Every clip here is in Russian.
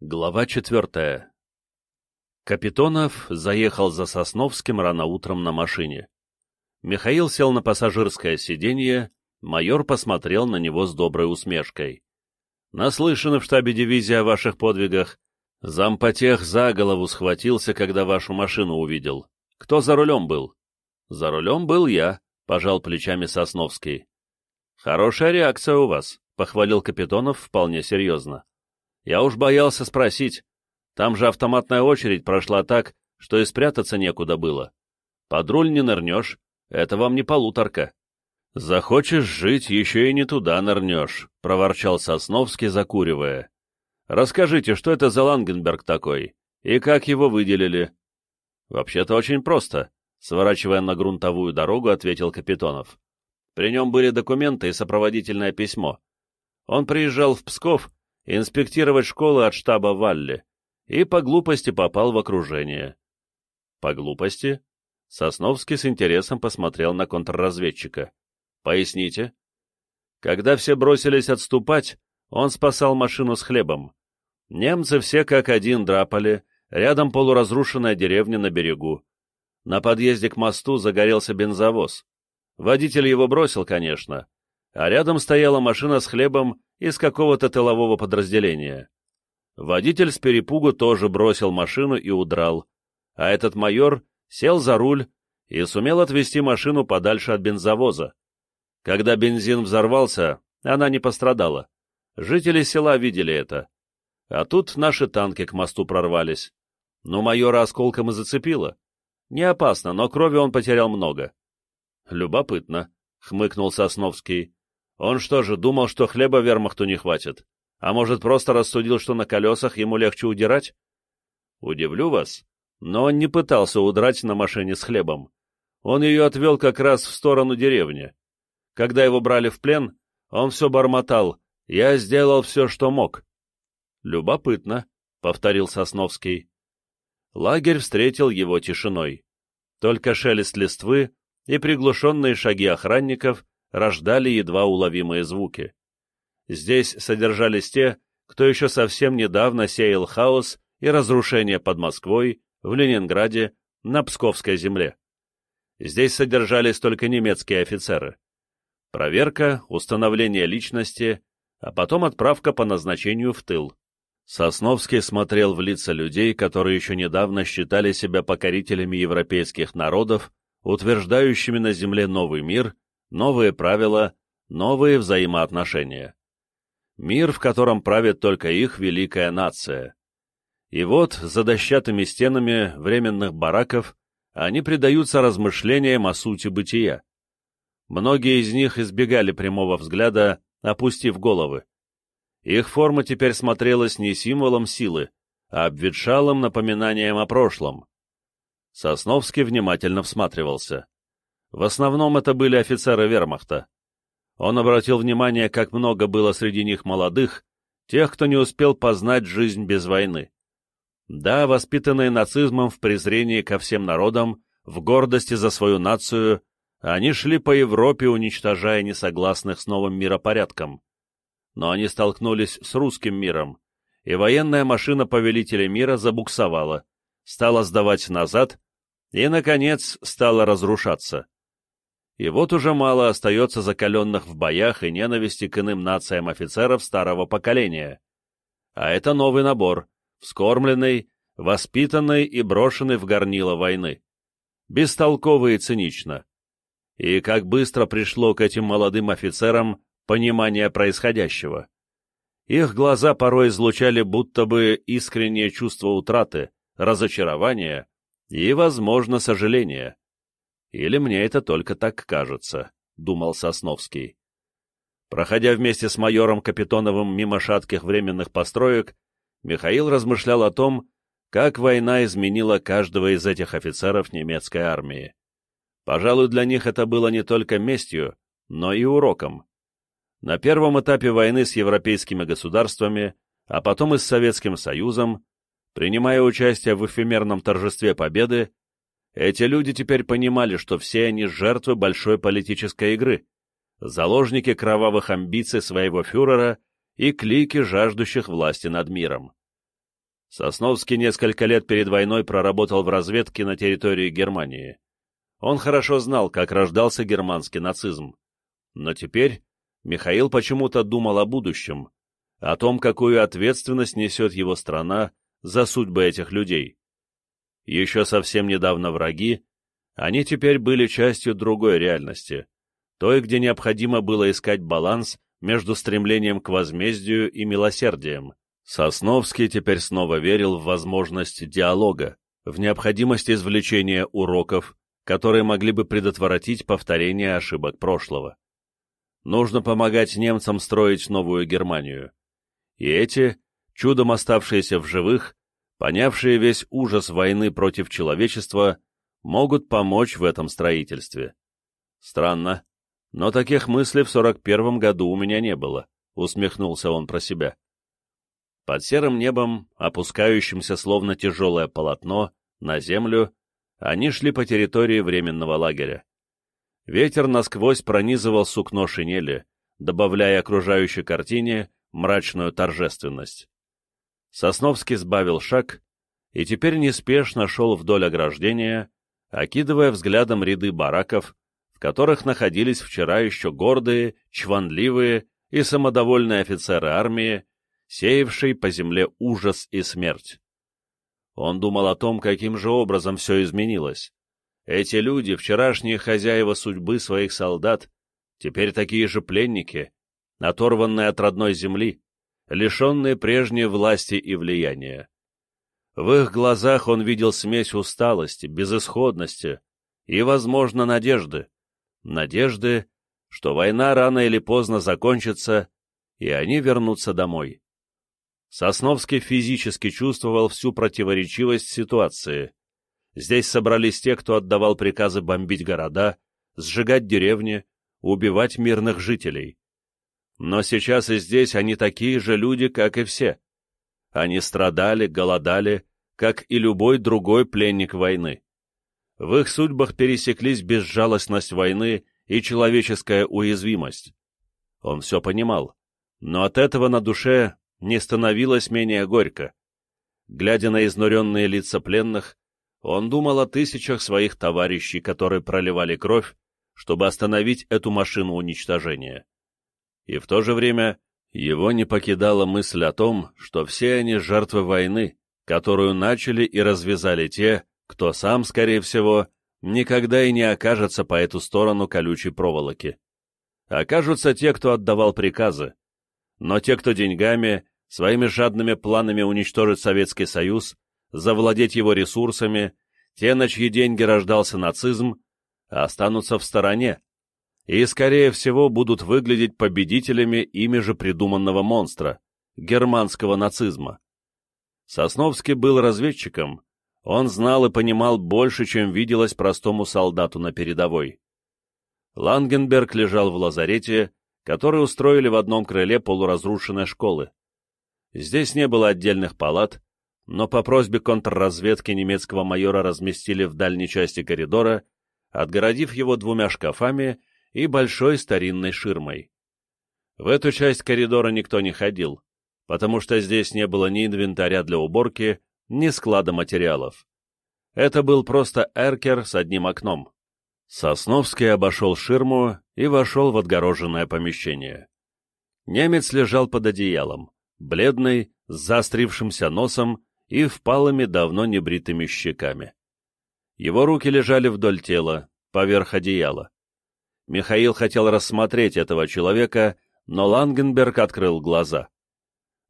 Глава четвертая. Капитонов заехал за Сосновским рано утром на машине. Михаил сел на пассажирское сиденье, майор посмотрел на него с доброй усмешкой. «Наслышаны в штабе дивизии о ваших подвигах. Зампотех за голову схватился, когда вашу машину увидел. Кто за рулем был?» «За рулем был я», — пожал плечами Сосновский. «Хорошая реакция у вас», — похвалил Капитонов вполне серьезно. Я уж боялся спросить. Там же автоматная очередь прошла так, что и спрятаться некуда было. Под руль не нырнешь, это вам не полуторка. Захочешь жить, еще и не туда нырнешь, — проворчал Сосновский, закуривая. Расскажите, что это за Лангенберг такой, и как его выделили? Вообще-то очень просто, — сворачивая на грунтовую дорогу, ответил Капитонов. При нем были документы и сопроводительное письмо. Он приезжал в Псков инспектировать школы от штаба Валли, и по глупости попал в окружение. По глупости? Сосновский с интересом посмотрел на контрразведчика. Поясните. Когда все бросились отступать, он спасал машину с хлебом. Немцы все как один драпали, рядом полуразрушенная деревня на берегу. На подъезде к мосту загорелся бензовоз. Водитель его бросил, конечно, а рядом стояла машина с хлебом из какого-то тылового подразделения. Водитель с перепугу тоже бросил машину и удрал, а этот майор сел за руль и сумел отвезти машину подальше от бензовоза. Когда бензин взорвался, она не пострадала. Жители села видели это. А тут наши танки к мосту прорвались. Но майора осколком и зацепило. Не опасно, но крови он потерял много. Любопытно, — хмыкнул Сосновский. Он что же, думал, что хлеба вермахту не хватит? А может, просто рассудил, что на колесах ему легче удирать? Удивлю вас, но он не пытался удрать на машине с хлебом. Он ее отвел как раз в сторону деревни. Когда его брали в плен, он все бормотал «Я сделал все, что мог». «Любопытно», — повторил Сосновский. Лагерь встретил его тишиной. Только шелест листвы и приглушенные шаги охранников рождали едва уловимые звуки. Здесь содержались те, кто еще совсем недавно сеял хаос и разрушение под Москвой, в Ленинграде, на Псковской земле. Здесь содержались только немецкие офицеры. Проверка, установление личности, а потом отправка по назначению в тыл. Сосновский смотрел в лица людей, которые еще недавно считали себя покорителями европейских народов, утверждающими на земле новый мир новые правила, новые взаимоотношения. Мир, в котором правит только их великая нация. И вот, за дощатыми стенами временных бараков, они предаются размышлениям о сути бытия. Многие из них избегали прямого взгляда, опустив головы. Их форма теперь смотрелась не символом силы, а обветшалым напоминанием о прошлом. Сосновский внимательно всматривался. В основном это были офицеры вермахта. Он обратил внимание, как много было среди них молодых, тех, кто не успел познать жизнь без войны. Да, воспитанные нацизмом в презрении ко всем народам, в гордости за свою нацию, они шли по Европе, уничтожая несогласных с новым миропорядком. Но они столкнулись с русским миром, и военная машина повелителя мира забуксовала, стала сдавать назад и, наконец, стала разрушаться. И вот уже мало остается закаленных в боях и ненависти к иным нациям офицеров старого поколения. А это новый набор, вскормленный, воспитанный и брошенный в горнило войны. Бестолково и цинично. И как быстро пришло к этим молодым офицерам понимание происходящего. Их глаза порой излучали будто бы искреннее чувство утраты, разочарования и, возможно, сожаления. Или мне это только так кажется, — думал Сосновский. Проходя вместе с майором Капитоновым мимо шатких временных построек, Михаил размышлял о том, как война изменила каждого из этих офицеров немецкой армии. Пожалуй, для них это было не только местью, но и уроком. На первом этапе войны с европейскими государствами, а потом и с Советским Союзом, принимая участие в эфемерном торжестве победы, эти люди теперь понимали, что все они жертвы большой политической игры, заложники кровавых амбиций своего фюрера и клики жаждущих власти над миром. Сосновский несколько лет перед войной проработал в разведке на территории Германии. Он хорошо знал, как рождался германский нацизм. Но теперь Михаил почему-то думал о будущем, о том, какую ответственность несет его страна за судьбы этих людей. Еще совсем недавно враги, они теперь были частью другой реальности, той, где необходимо было искать баланс между стремлением к возмездию и милосердием. Сосновский теперь снова верил в возможность диалога, в необходимость извлечения уроков, которые могли бы предотвратить повторение ошибок прошлого. Нужно помогать немцам строить новую Германию. И эти, чудом оставшиеся в живых, понявшие весь ужас войны против человечества, могут помочь в этом строительстве. Странно, но таких мыслей в 41 году у меня не было, усмехнулся он про себя. Под серым небом, опускающимся словно тяжелое полотно, на землю, они шли по территории временного лагеря. Ветер насквозь пронизывал сукно шинели, добавляя окружающей картине мрачную торжественность. Сосновский сбавил шаг и теперь неспешно шел вдоль ограждения, окидывая взглядом ряды бараков, в которых находились вчера еще гордые, чванливые и самодовольные офицеры армии, сеявшие по земле ужас и смерть. Он думал о том, каким же образом все изменилось. Эти люди, вчерашние хозяева судьбы своих солдат, теперь такие же пленники, оторванные от родной земли, лишенные прежней власти и влияния. В их глазах он видел смесь усталости, безысходности и, возможно, надежды. Надежды, что война рано или поздно закончится, и они вернутся домой. Сосновский физически чувствовал всю противоречивость ситуации. Здесь собрались те, кто отдавал приказы бомбить города, сжигать деревни, убивать мирных жителей. Но сейчас и здесь они такие же люди, как и все. Они страдали, голодали, как и любой другой пленник войны. В их судьбах пересеклись безжалостность войны и человеческая уязвимость. Он все понимал, но от этого на душе не становилось менее горько. Глядя на изнуренные лица пленных, он думал о тысячах своих товарищей, которые проливали кровь, чтобы остановить эту машину уничтожения. И в то же время его не покидала мысль о том, что все они жертвы войны, которую начали и развязали те, кто сам, скорее всего, никогда и не окажется по эту сторону колючей проволоки. Окажутся те, кто отдавал приказы. Но те, кто деньгами, своими жадными планами уничтожить Советский Союз, завладеть его ресурсами, те, на чьи деньги рождался нацизм, останутся в стороне и, скорее всего, будут выглядеть победителями ими же придуманного монстра, германского нацизма. Сосновский был разведчиком, он знал и понимал больше, чем виделось простому солдату на передовой. Лангенберг лежал в лазарете, который устроили в одном крыле полуразрушенной школы. Здесь не было отдельных палат, но по просьбе контрразведки немецкого майора разместили в дальней части коридора, отгородив его двумя шкафами и большой старинной ширмой. В эту часть коридора никто не ходил, потому что здесь не было ни инвентаря для уборки, ни склада материалов. Это был просто эркер с одним окном. Сосновский обошел ширму и вошел в отгороженное помещение. Немец лежал под одеялом, бледный, с заострившимся носом и впалыми давно небритыми щеками. Его руки лежали вдоль тела, поверх одеяла. Михаил хотел рассмотреть этого человека, но Лангенберг открыл глаза.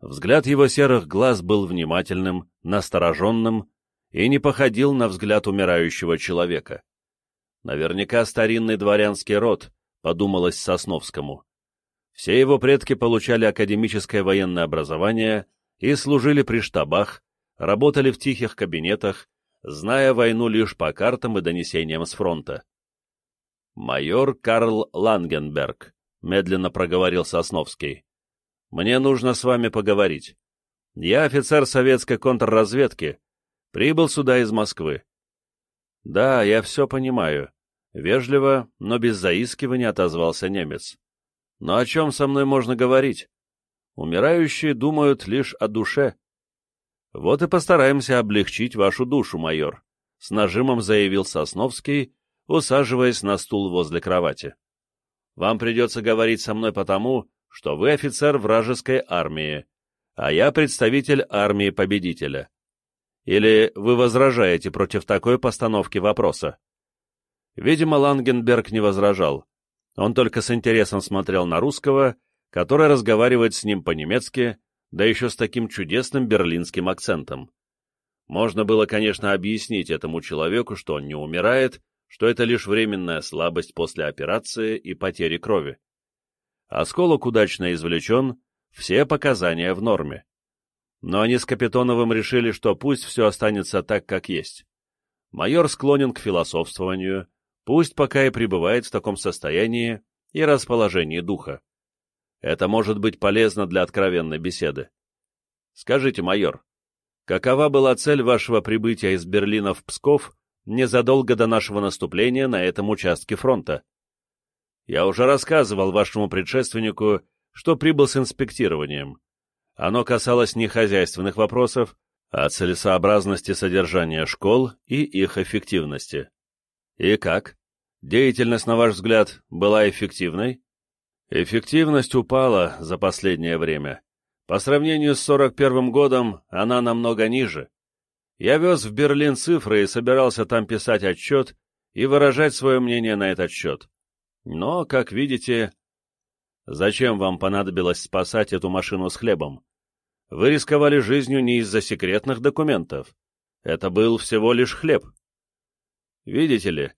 Взгляд его серых глаз был внимательным, настороженным и не походил на взгляд умирающего человека. Наверняка старинный дворянский род, подумалось Сосновскому. Все его предки получали академическое военное образование и служили при штабах, работали в тихих кабинетах, зная войну лишь по картам и донесениям с фронта. «Майор Карл Лангенберг», — медленно проговорил Сосновский, — «мне нужно с вами поговорить. Я офицер советской контрразведки, прибыл сюда из Москвы». «Да, я все понимаю», — вежливо, но без заискивания отозвался немец. «Но о чем со мной можно говорить? Умирающие думают лишь о душе». Вот и постараемся облегчить вашу душу, майор, — с нажимом заявил Сосновский, усаживаясь на стул возле кровати. Вам придется говорить со мной потому, что вы офицер вражеской армии, а я представитель армии победителя. Или вы возражаете против такой постановки вопроса? Видимо, Лангенберг не возражал. Он только с интересом смотрел на русского, который разговаривает с ним по-немецки, да еще с таким чудесным берлинским акцентом. Можно было, конечно, объяснить этому человеку, что он не умирает, что это лишь временная слабость после операции и потери крови. Осколок удачно извлечен, все показания в норме. Но они с Капитоновым решили, что пусть все останется так, как есть. Майор склонен к философствованию, пусть пока и пребывает в таком состоянии и расположении духа. Это может быть полезно для откровенной беседы. Скажите, майор, какова была цель вашего прибытия из Берлина в Псков незадолго до нашего наступления на этом участке фронта? Я уже рассказывал вашему предшественнику, что прибыл с инспектированием. Оно касалось не хозяйственных вопросов, а целесообразности содержания школ и их эффективности. И как? Деятельность, на ваш взгляд, была эффективной? Эффективность упала за последнее время. По сравнению с 41 годом она намного ниже. Я вез в Берлин цифры и собирался там писать отчет и выражать свое мнение на этот счет. Но, как видите... Зачем вам понадобилось спасать эту машину с хлебом? Вы рисковали жизнью не из-за секретных документов. Это был всего лишь хлеб. Видите ли,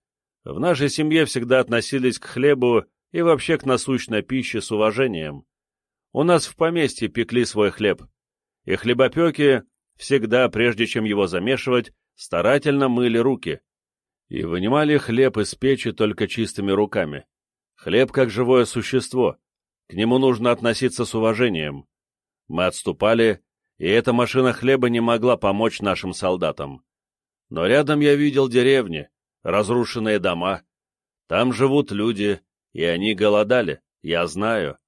в нашей семье всегда относились к хлебу и вообще к насущной пище с уважением. У нас в поместье пекли свой хлеб, и хлебопеки всегда, прежде чем его замешивать, старательно мыли руки и вынимали хлеб из печи только чистыми руками. Хлеб как живое существо, к нему нужно относиться с уважением. Мы отступали, и эта машина хлеба не могла помочь нашим солдатам. Но рядом я видел деревни, разрушенные дома. Там живут люди, и они голодали, я знаю.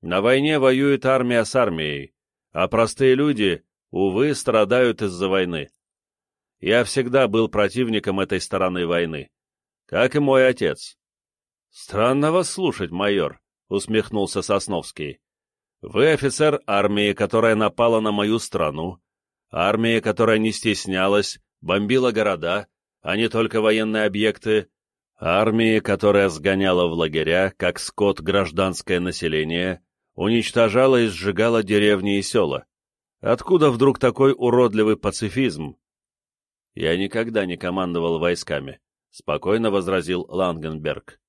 На войне воюет армия с армией, а простые люди, увы, страдают из-за войны. Я всегда был противником этой стороны войны, как и мой отец. Странно вас слушать, майор, усмехнулся Сосновский. Вы офицер армии, которая напала на мою страну, армия, которая не стеснялась, бомбила города, а не только военные объекты, Армии, которая сгоняла в лагеря, как скот, гражданское население, уничтожала и сжигала деревни и села. Откуда вдруг такой уродливый пацифизм? Я никогда не командовал войсками, — спокойно возразил Лангенберг.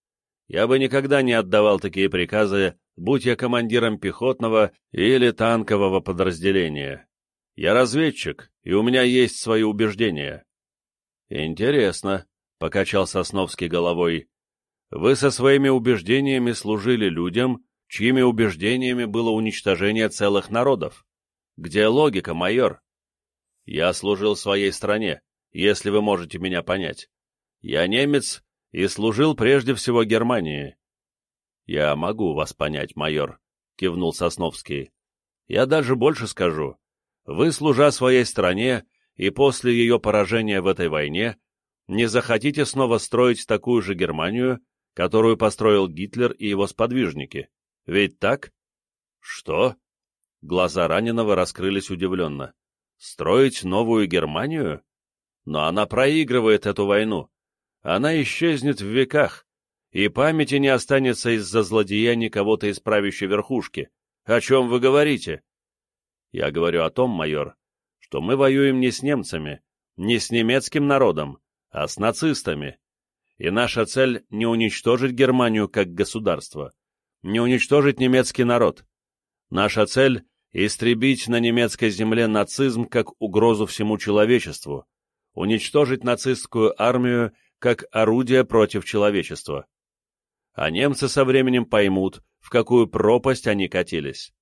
Я бы никогда не отдавал такие приказы, будь я командиром пехотного или танкового подразделения. Я разведчик, и у меня есть свои убеждения. Интересно, покачал Сосновский головой. Вы со своими убеждениями служили людям, чьими убеждениями было уничтожение целых народов. Где логика, майор? Я служил своей стране, если вы можете меня понять. Я немец и служил прежде всего Германии. Я могу вас понять, майор, кивнул Сосновский. Я даже больше скажу. Вы, служа своей стране, и после ее поражения в этой войне, не захотите снова строить такую же Германию, которую построил Гитлер и его сподвижники. Ведь так? Что? Глаза раненого раскрылись удивленно. Строить новую Германию? Но она проигрывает эту войну. Она исчезнет в веках, и памяти не останется из-за злодеяний кого-то из правящей верхушки. О чем вы говорите? Я говорю о том, майор, что мы воюем не с немцами, не с немецким народом, а с нацистами. И наша цель — не уничтожить Германию как государство, не уничтожить немецкий народ. Наша цель — истребить на немецкой земле нацизм как угрозу всему человечеству, уничтожить нацистскую армию как орудие против человечества. А немцы со временем поймут, в какую пропасть они катились.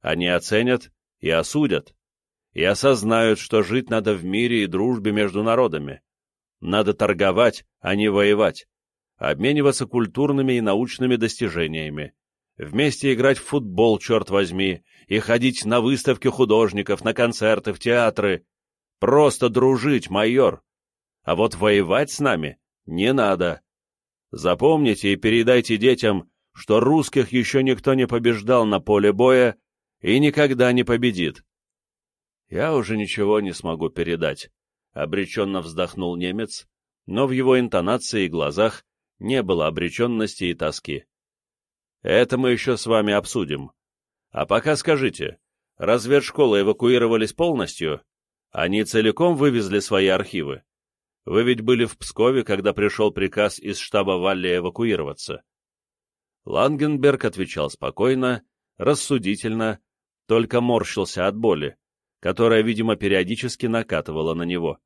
Они оценят и осудят, и осознают, что жить надо в мире и дружбе между народами, надо торговать, а не воевать, обмениваться культурными и научными достижениями, вместе играть в футбол, черт возьми, и ходить на выставки художников, на концерты, в театры. Просто дружить, майор. А вот воевать с нами не надо. Запомните и передайте детям, что русских еще никто не побеждал на поле боя и никогда не победит. Я уже ничего не смогу передать, — обреченно вздохнул немец, но в его интонации и глазах не было обреченности и тоски. Это мы еще с вами обсудим. А пока скажите, разведшколы эвакуировались полностью? Они целиком вывезли свои архивы? Вы ведь были в Пскове, когда пришел приказ из штаба Валли эвакуироваться. Лангенберг отвечал спокойно, рассудительно, только морщился от боли, которая, видимо, периодически накатывала на него.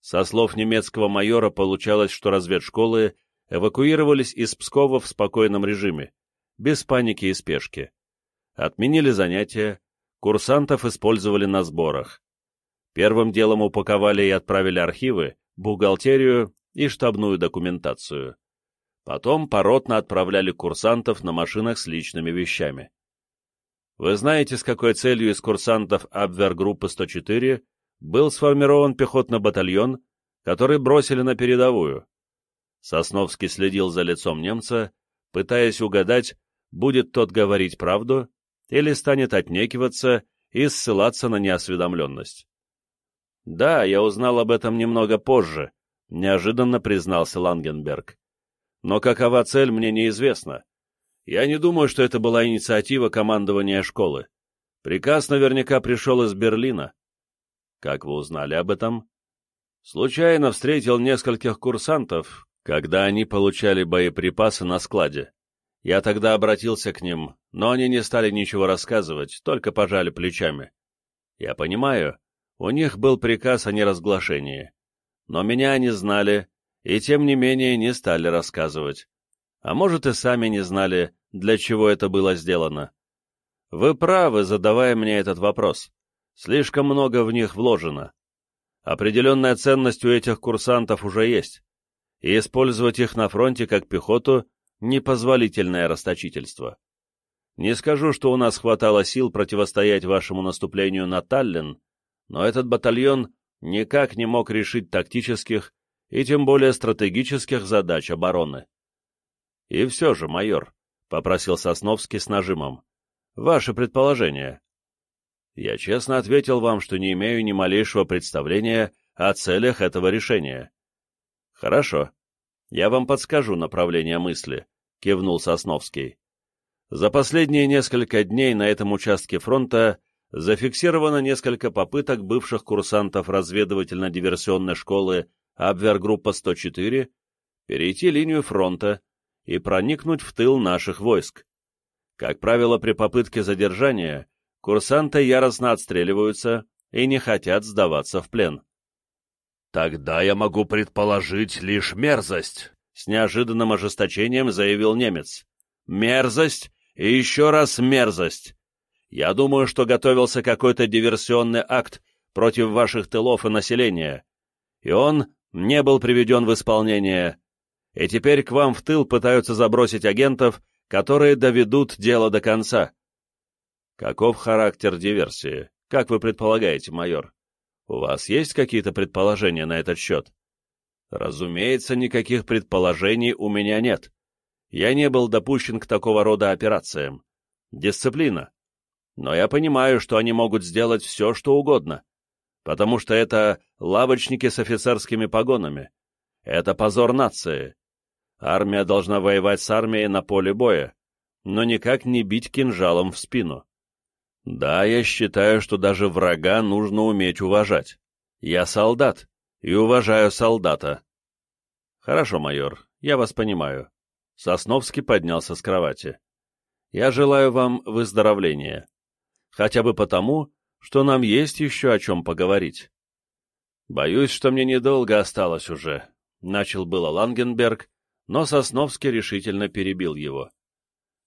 Со слов немецкого майора получалось, что разведшколы эвакуировались из Пскова в спокойном режиме, без паники и спешки. Отменили занятия, курсантов использовали на сборах. Первым делом упаковали и отправили архивы, бухгалтерию и штабную документацию. Потом поротно отправляли курсантов на машинах с личными вещами. Вы знаете, с какой целью из курсантов Абвергруппы 104 был сформирован пехотный батальон, который бросили на передовую? Сосновский следил за лицом немца, пытаясь угадать, будет тот говорить правду или станет отнекиваться и ссылаться на неосведомленность. «Да, я узнал об этом немного позже», — неожиданно признался Лангенберг. «Но какова цель, мне неизвестно. Я не думаю, что это была инициатива командования школы. Приказ наверняка пришел из Берлина». «Как вы узнали об этом?» «Случайно встретил нескольких курсантов, когда они получали боеприпасы на складе. Я тогда обратился к ним, но они не стали ничего рассказывать, только пожали плечами. Я понимаю, у них был приказ о неразглашении. Но меня они знали, и тем не менее не стали рассказывать. А может, и сами не знали, для чего это было сделано. Вы правы, задавая мне этот вопрос. Слишком много в них вложено. Определенная ценность у этих курсантов уже есть, и использовать их на фронте как пехоту — непозволительное расточительство. Не скажу, что у нас хватало сил противостоять вашему наступлению на Таллин, но этот батальон никак не мог решить тактических и тем более стратегических задач обороны. И все же, майор, — попросил Сосновский с нажимом, — ваше предположение. Я честно ответил вам, что не имею ни малейшего представления о целях этого решения. Хорошо. Я вам подскажу направление мысли, — кивнул Сосновский. За последние несколько дней на этом участке фронта зафиксировано несколько попыток бывших курсантов разведывательно-диверсионной школы Абвергруппа 104 перейти линию фронта и проникнуть в тыл наших войск. Как правило, при попытке задержания курсанты яростно отстреливаются и не хотят сдаваться в плен. «Тогда я могу предположить лишь мерзость», — с неожиданным ожесточением заявил немец. «Мерзость и еще раз мерзость. Я думаю, что готовился какой-то диверсионный акт против ваших тылов и населения, и он не был приведен в исполнение, и теперь к вам в тыл пытаются забросить агентов, которые доведут дело до конца. Каков характер диверсии? Как вы предполагаете, майор? У вас есть какие-то предположения на этот счет? Разумеется, никаких предположений у меня нет. Я не был допущен к такого рода операциям. Дисциплина но я понимаю, что они могут сделать все, что угодно, потому что это лавочники с офицерскими погонами. Это позор нации. Армия должна воевать с армией на поле боя, но никак не бить кинжалом в спину. Да, я считаю, что даже врага нужно уметь уважать. Я солдат и уважаю солдата. Хорошо, майор, я вас понимаю. Сосновский поднялся с кровати. Я желаю вам выздоровления хотя бы потому, что нам есть еще о чем поговорить. Боюсь, что мне недолго осталось уже, — начал было Лангенберг, но Сосновский решительно перебил его.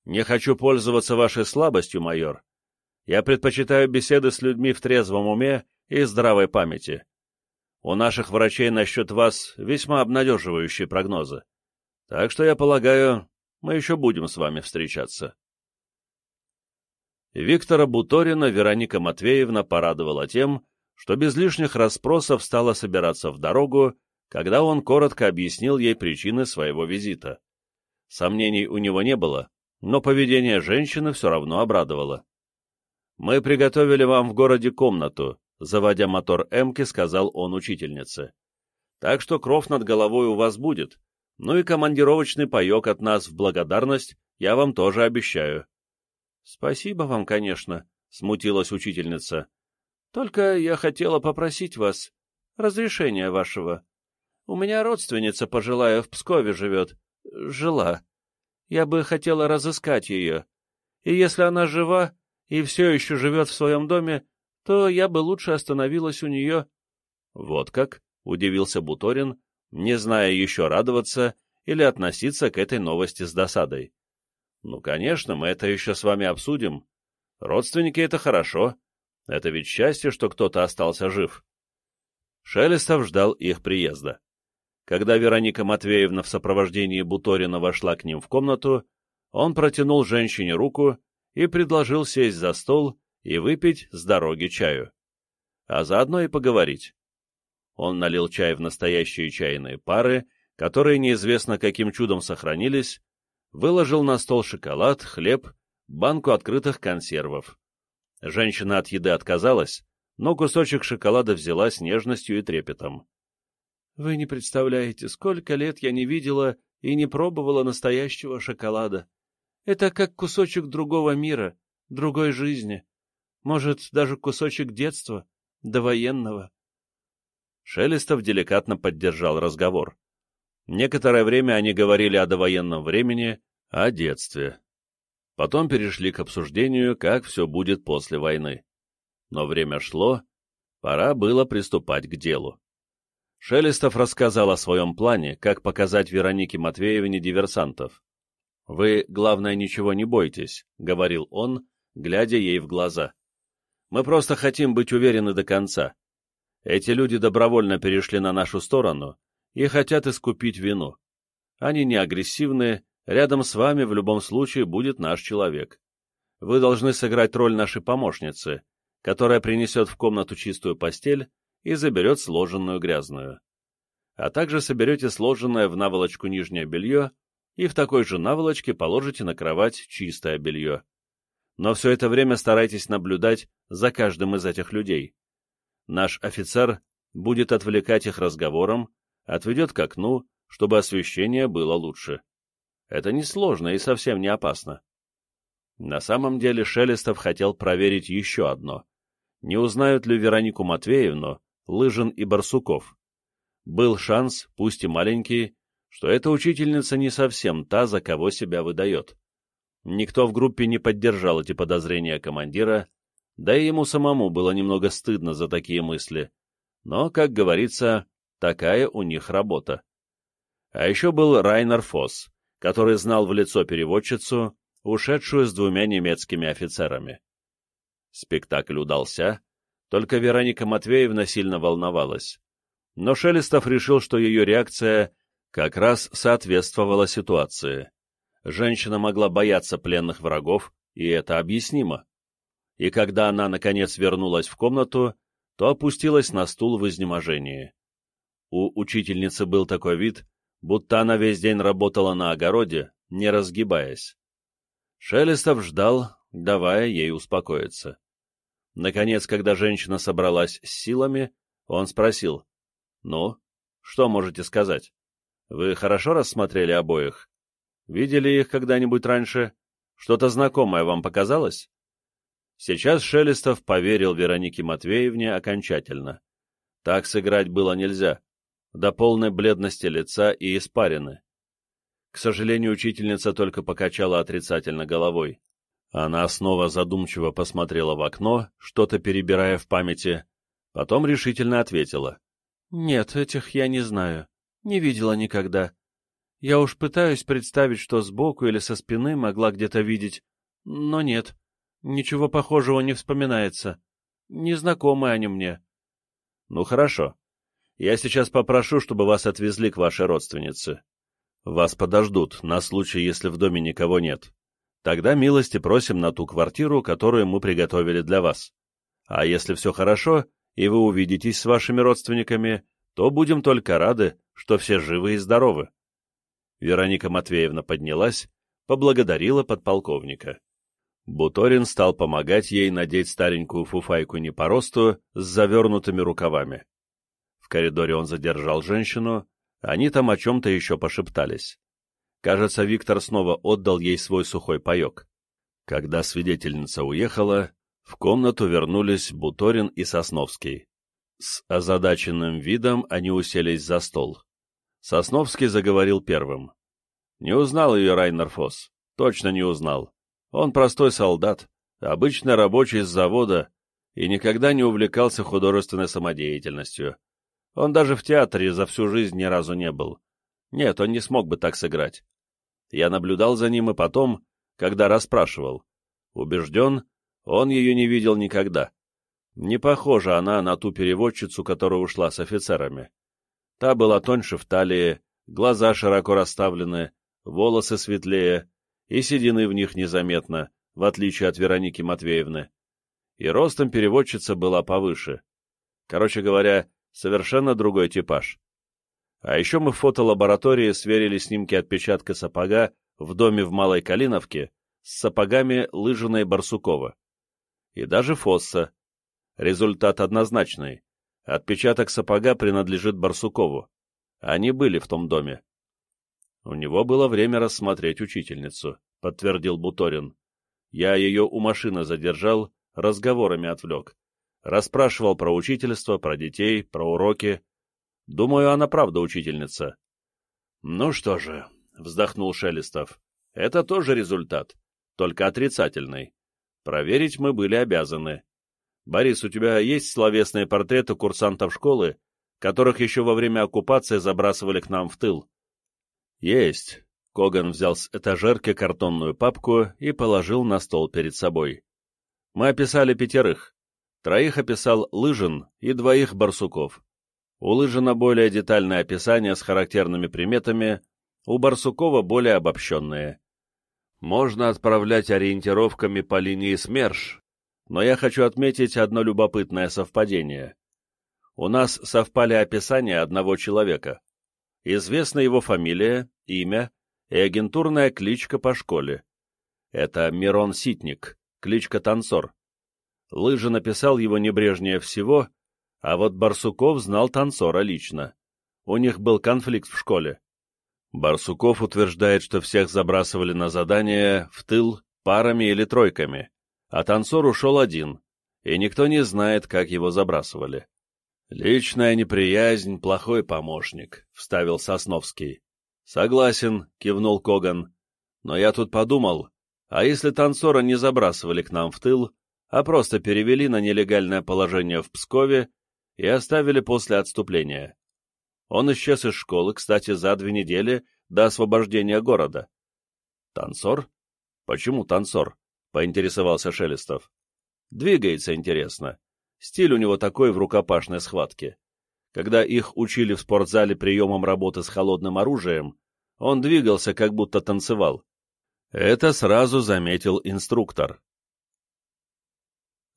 Не хочу пользоваться вашей слабостью, майор. Я предпочитаю беседы с людьми в трезвом уме и здравой памяти. У наших врачей насчет вас весьма обнадеживающие прогнозы. Так что, я полагаю, мы еще будем с вами встречаться. Виктора Буторина Вероника Матвеевна порадовала тем, что без лишних расспросов стала собираться в дорогу, когда он коротко объяснил ей причины своего визита. Сомнений у него не было, но поведение женщины все равно обрадовало. «Мы приготовили вам в городе комнату», — заводя мотор Эмки, сказал он учительнице. «Так что кров над головой у вас будет, ну и командировочный паек от нас в благодарность я вам тоже обещаю». «Спасибо вам, конечно», — смутилась учительница. «Только я хотела попросить вас разрешения вашего. У меня родственница пожилая в Пскове живет. Жила. Я бы хотела разыскать ее. И если она жива и все еще живет в своем доме, то я бы лучше остановилась у нее. — Вот как? — удивился Буторин, не зная еще радоваться или относиться к этой новости с досадой. — Ну, конечно, мы это еще с вами обсудим. Родственники — это хорошо. Это ведь счастье, что кто-то остался жив. Шелестов ждал их приезда. Когда Вероника Матвеевна в сопровождении Буторина вошла к ним в комнату, он протянул женщине руку и предложил сесть за стол и выпить с дороги чаю, а заодно и поговорить. Он налил чай в настоящие чайные пары, которые неизвестно каким чудом сохранились, выложил на стол шоколад, хлеб, банку открытых консервов. Женщина от еды отказалась, но кусочек шоколада взяла с нежностью и трепетом. Вы не представляете, сколько лет я не видела и не пробовала настоящего шоколада. Это как кусочек другого мира, другой жизни. Может, даже кусочек детства, довоенного. Шелестов деликатно поддержал разговор. Некоторое время они говорили о довоенном времени, о детстве. Потом перешли к обсуждению, как все будет после войны. Но время шло, пора было приступать к делу. Шелестов рассказал о своем плане, как показать Веронике Матвеевне диверсантов. «Вы, главное, ничего не бойтесь», — говорил он, глядя ей в глаза. «Мы просто хотим быть уверены до конца. Эти люди добровольно перешли на нашу сторону и хотят искупить вину. Они не агрессивны, рядом с вами в любом случае будет наш человек. Вы должны сыграть роль нашей помощницы, которая принесет в комнату чистую постель и заберет сложенную грязную. А также соберете сложенное в наволочку нижнее белье и в такой же наволочке положите на кровать чистое белье. Но все это время старайтесь наблюдать за каждым из этих людей. Наш офицер будет отвлекать их разговором, отведет к окну, чтобы освещение было лучше. Это несложно и совсем не опасно. На самом деле Шелестов хотел проверить еще одно. Не узнают ли Веронику Матвеевну, Лыжин и Барсуков. Был шанс, пусть и маленький, что эта учительница не совсем та, за кого себя выдает. Никто в группе не поддержал эти подозрения командира, да и ему самому было немного стыдно за такие мысли. Но, как говорится, такая у них работа. А еще был Райнер Фосс, который знал в лицо переводчицу, ушедшую с двумя немецкими офицерами. Спектакль удался, только Вероника Матвеевна сильно волновалась. Но Шелестов решил, что ее реакция как раз соответствовала ситуации. Женщина могла бояться пленных врагов, и это объяснимо. И когда она, наконец, вернулась в комнату, то опустилась на стул в изнеможении. У учительницы был такой вид, будто она весь день работала на огороде, не разгибаясь. Шелестов ждал, давая ей успокоиться. Наконец, когда женщина собралась с силами, он спросил. «Ну, что можете сказать? Вы хорошо рассмотрели обоих? Видели их когда-нибудь раньше? Что-то знакомое вам показалось?» Сейчас Шелестов поверил Веронике Матвеевне окончательно. Так сыграть было нельзя, до полной бледности лица и испарины. К сожалению, учительница только покачала отрицательно головой. Она снова задумчиво посмотрела в окно, что-то перебирая в памяти, потом решительно ответила. «Нет, этих я не знаю. Не видела никогда. Я уж пытаюсь представить, что сбоку или со спины могла где-то видеть, но нет, ничего похожего не вспоминается. Незнакомы они мне». «Ну хорошо. Я сейчас попрошу, чтобы вас отвезли к вашей родственнице. Вас подождут, на случай, если в доме никого нет. Тогда милости просим на ту квартиру, которую мы приготовили для вас. А если все хорошо, и вы увидитесь с вашими родственниками, то будем только рады, что все живы и здоровы. Вероника Матвеевна поднялась, поблагодарила подполковника. Буторин стал помогать ей надеть старенькую фуфайку не по росту с завернутыми рукавами. В коридоре он задержал женщину, они там о чем-то еще пошептались. Кажется, Виктор снова отдал ей свой сухой паек. Когда свидетельница уехала, в комнату вернулись Буторин и Сосновский. С озадаченным видом они уселись за стол. Сосновский заговорил первым. Не узнал ее Райнер Фосс. Точно не узнал. Он простой солдат, обычный рабочий с завода и никогда не увлекался художественной самодеятельностью. Он даже в театре за всю жизнь ни разу не был. Нет, он не смог бы так сыграть. Я наблюдал за ним и потом, когда расспрашивал. Убежден, он ее не видел никогда. Не похожа она на ту переводчицу, которая ушла с офицерами. Та была тоньше в талии, глаза широко расставлены, волосы светлее, и седины в них незаметно, в отличие от Вероники Матвеевны. И ростом переводчица была повыше. Короче говоря, совершенно другой типаж. А еще мы в фотолаборатории сверили снимки отпечатка сапога в доме в Малой Калиновке с сапогами Лыжина Барсукова. И даже Фосса. Результат однозначный. Отпечаток сапога принадлежит Барсукову. Они были в том доме. У него было время рассмотреть учительницу, подтвердил Буторин. Я ее у машины задержал, разговорами отвлек. Расспрашивал про учительство, про детей, про уроки. Думаю, она правда учительница. Ну что же, вздохнул Шелестов, это тоже результат, только отрицательный. Проверить мы были обязаны. Борис, у тебя есть словесные портреты курсантов школы, которых еще во время оккупации забрасывали к нам в тыл? Есть. Коган взял с этажерки картонную папку и положил на стол перед собой. Мы описали пятерых. Троих описал Лыжин и двоих Барсуков. У Лыжина более детальное описание с характерными приметами, у Барсукова более обобщенные. Можно отправлять ориентировками по линии СМЕРШ, но я хочу отметить одно любопытное совпадение. У нас совпали описания одного человека. Известна его фамилия, имя и агентурная кличка по школе. Это Мирон Ситник, кличка Танцор. Лыжа написал его небрежнее всего, а вот Барсуков знал Танцора лично. У них был конфликт в школе. Барсуков утверждает, что всех забрасывали на задание в тыл парами или тройками, а Танцор ушел один, и никто не знает, как его забрасывали. «Личная неприязнь — плохой помощник», — вставил Сосновский. «Согласен», — кивнул Коган. «Но я тут подумал, а если танцора не забрасывали к нам в тыл, а просто перевели на нелегальное положение в Пскове и оставили после отступления? Он исчез из школы, кстати, за две недели до освобождения города». «Танцор? Почему танцор?» — поинтересовался Шелестов. «Двигается, интересно. Стиль у него такой в рукопашной схватке. Когда их учили в спортзале приемом работы с холодным оружием, он двигался, как будто танцевал. Это сразу заметил инструктор.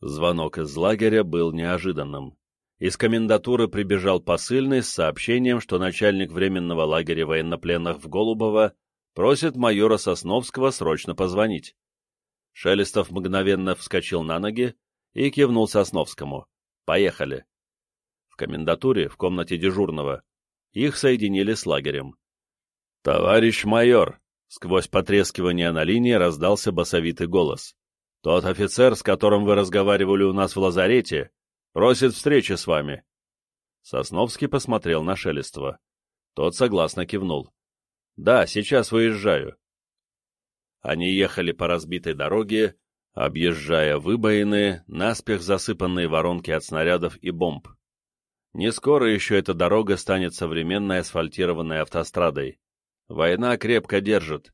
Звонок из лагеря был неожиданным. Из комендатуры прибежал посыльный с сообщением, что начальник временного лагеря военнопленных в Голубово просит майора Сосновского срочно позвонить. Шелестов мгновенно вскочил на ноги, и кивнул Сосновскому. «Поехали». В комендатуре, в комнате дежурного, их соединили с лагерем. «Товарищ майор!» — сквозь потрескивание на линии раздался басовитый голос. «Тот офицер, с которым вы разговаривали у нас в лазарете, просит встречи с вами». Сосновский посмотрел на Шелестова. Тот согласно кивнул. «Да, сейчас выезжаю». Они ехали по разбитой дороге, объезжая выбоины, наспех засыпанные воронки от снарядов и бомб. Не скоро еще эта дорога станет современной асфальтированной автострадой. Война крепко держит,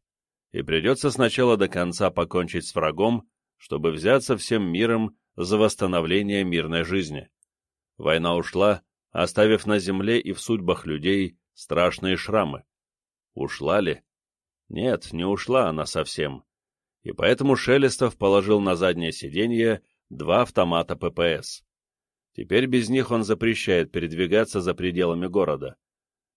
и придется сначала до конца покончить с врагом, чтобы взяться всем миром за восстановление мирной жизни. Война ушла, оставив на земле и в судьбах людей страшные шрамы. Ушла ли? Нет, не ушла она совсем и поэтому Шелестов положил на заднее сиденье два автомата ППС. Теперь без них он запрещает передвигаться за пределами города.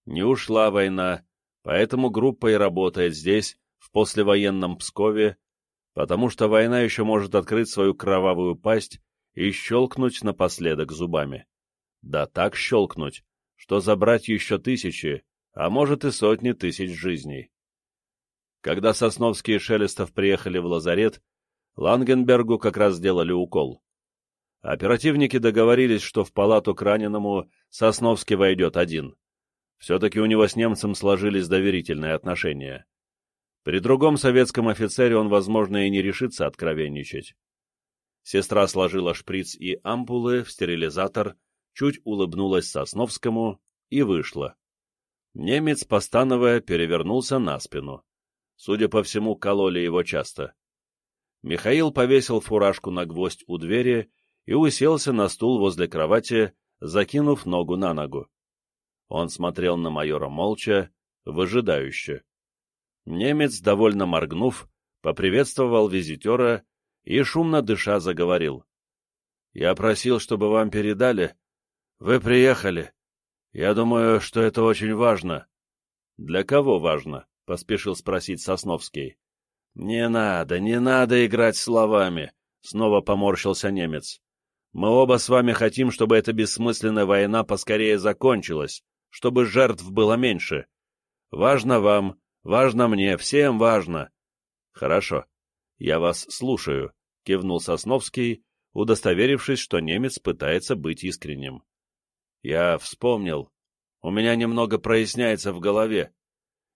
Не ушла война, поэтому группа и работает здесь, в послевоенном Пскове, потому что война еще может открыть свою кровавую пасть и щелкнуть напоследок зубами. Да так щелкнуть, что забрать еще тысячи, а может и сотни тысяч жизней. Когда Сосновский и Шелестов приехали в лазарет, Лангенбергу как раз сделали укол. Оперативники договорились, что в палату к раненому Сосновский войдет один. Все-таки у него с немцем сложились доверительные отношения. При другом советском офицере он, возможно, и не решится откровенничать. Сестра сложила шприц и ампулы в стерилизатор, чуть улыбнулась Сосновскому и вышла. Немец, постановая, перевернулся на спину. Судя по всему, кололи его часто. Михаил повесил фуражку на гвоздь у двери и уселся на стул возле кровати, закинув ногу на ногу. Он смотрел на майора молча, выжидающе. Немец, довольно моргнув, поприветствовал визитера и, шумно дыша, заговорил. — Я просил, чтобы вам передали. Вы приехали. Я думаю, что это очень важно. — Для кого важно? — поспешил спросить Сосновский. — Не надо, не надо играть словами, — снова поморщился немец. — Мы оба с вами хотим, чтобы эта бессмысленная война поскорее закончилась, чтобы жертв было меньше. Важно вам, важно мне, всем важно. — Хорошо, я вас слушаю, — кивнул Сосновский, удостоверившись, что немец пытается быть искренним. — Я вспомнил. У меня немного проясняется в голове.